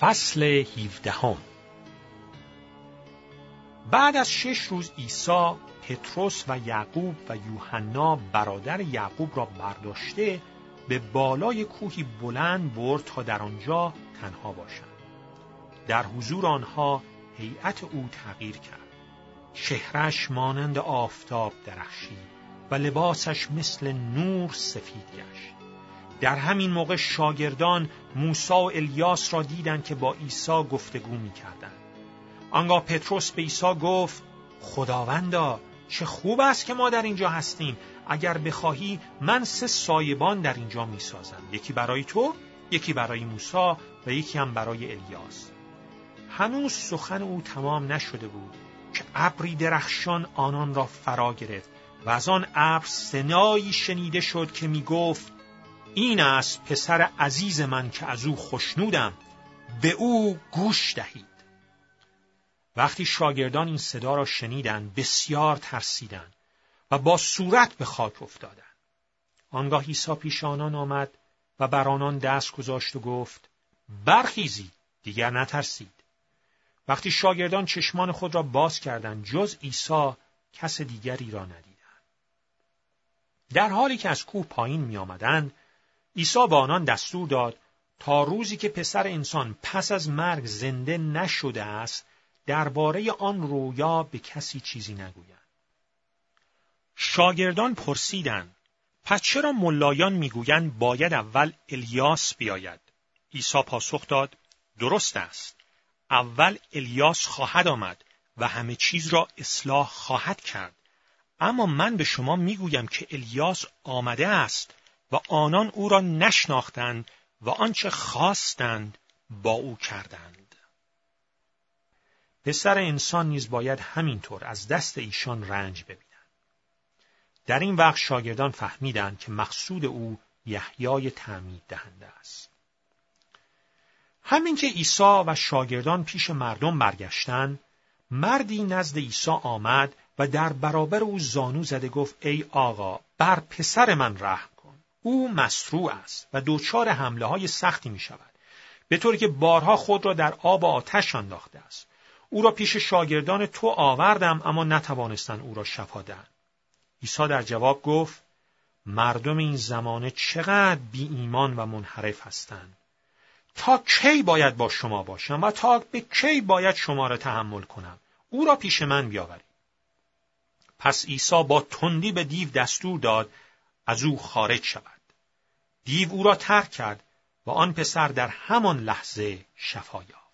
فصل 17 بعد از شش روز عیسی پتروس و یعقوب و یوحنا برادر یعقوب را برداشته به بالای کوهی بلند برد تا در آنجا تنها باشند. در حضور آنها هیئت او تغییر کرد. شهرش مانند آفتاب درخشید و لباسش مثل نور سفید گشت. در همین موقع شاگردان موسی و الیاس را دیدند که با عیسی گفتگو می‌کردند. آنگاه پتروس به عیسی گفت خداوندا چه خوب است که ما در اینجا هستیم. اگر بخواهی من سه سایبان در اینجا می‌سازم. یکی برای تو یکی برای موسی و یکی هم برای الیاس. هنوز سخن او تمام نشده بود که ابری درخشان آنان را فرا گرفت و از آن ابر سنایی شنیده شد که می گفت این است پسر عزیز من که از او خوشنودم به او گوش دهید. وقتی شاگردان این صدا را شنیدند بسیار ترسیدند و با صورت به خاک افتادند. آنگاه عیسی پیش آنان آمد و بر آنان دست گذاشت و گفت برخیزید دیگر نترسید. وقتی شاگردان چشمان خود را باز کردند جز عیسی کس دیگری را ندیدند. در حالی که از کوه پایین می آمدند عیسی به آنان دستور داد تا روزی که پسر انسان پس از مرگ زنده نشده است درباره آن رویا به کسی چیزی نگویند. شاگردان پرسیدند پس چرا ملایان می‌گویند باید اول الیاس بیاید؟ عیسی پاسخ داد درست است. اول الیاس خواهد آمد و همه چیز را اصلاح خواهد کرد. اما من به شما می‌گویم که الیاس آمده است. و آنان او را نشناختند و آنچه خواستند با او کردند. پسر انسان نیز باید همینطور از دست ایشان رنج ببینند. در این وقت شاگردان فهمیدند که مقصود او یحیای تعمید دهنده است. همین که عیسی و شاگردان پیش مردم برگشتند، مردی نزد عیسی آمد و در برابر او زانو زده گفت ای آقا بر پسر من رحم او مصروع است و دچار حمله های سختی می شود به طوری که بارها خود را در آب و آتش انداخته است. او را پیش شاگردان تو آوردم اما نتوانستند او را شفا دهند. عیسی در جواب گفت مردم این زمانه چقدر بی ایمان و منحرف هستند. تا کی باید با شما باشم و تا به کی باید شما را تحمل کنم؟ او را پیش من بیاورید. پس عیسی با تندی به دیو دستور داد از او خارج شود. دیو او را ترک کرد و آن پسر در همان لحظه شفا یافت.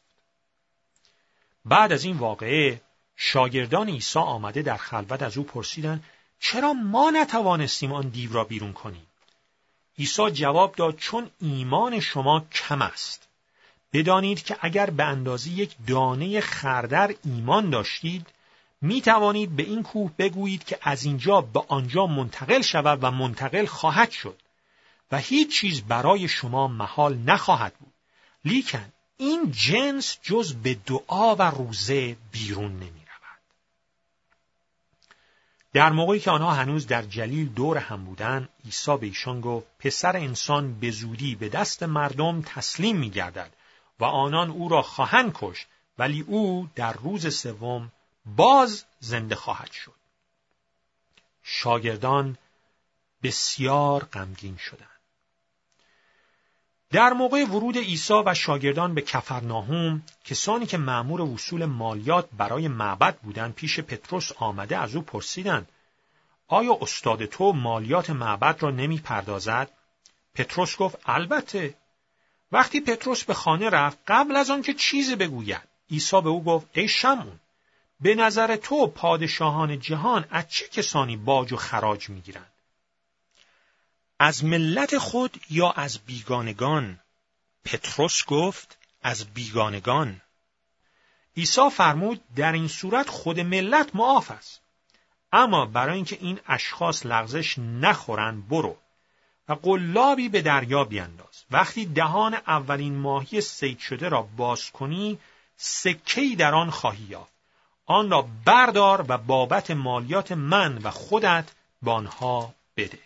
بعد از این واقعه شاگردان عیسی آمده در خلوت از او پرسیدند چرا ما نتوانستیم آن دیو را بیرون کنیم؟ عیسی جواب داد چون ایمان شما کم است. بدانید که اگر به اندازه یک دانه خردر ایمان داشتید می توانید به این کوه بگویید که از اینجا به آنجا منتقل شود و منتقل خواهد شد و هیچ چیز برای شما محال نخواهد بود لیکن این جنس جز به دعا و روزه بیرون نمی رود. در موقعی که آنها هنوز در جلیل دور هم بودند عیسی به ایشان گفت پسر انسان به زودی به دست مردم تسلیم می گردد و آنان او را خواهند کش ولی او در روز سوم باز زنده خواهد شد. شاگردان بسیار غمگین شدند. در موقع ورود عیسی و شاگردان به کفرناهوم کسانی که مأمور وصول مالیات برای معبد بودند پیش پتروس آمده از او پرسیدند آیا استاد تو مالیات معبد را نمی پردازد؟ پتروس گفت البته وقتی پتروس به خانه رفت قبل از آنکه چیزی بگوید عیسی به او گفت ای شمون به نظر تو پادشاهان جهان از چه کسانی باج و خراج می‌گیرند؟ از ملت خود یا از بیگانگان؟ پتروس گفت از بیگانگان. عیسی فرمود در این صورت خود ملت معاف است. اما برای اینکه این اشخاص لغزش نخورند برو و قلابی به دریا بیانداز. وقتی دهان اولین ماهی سید شده را باز کنی سکهی در آن خواهی یافت. آن را بردار و بابت مالیات من و خودت به آنها بده.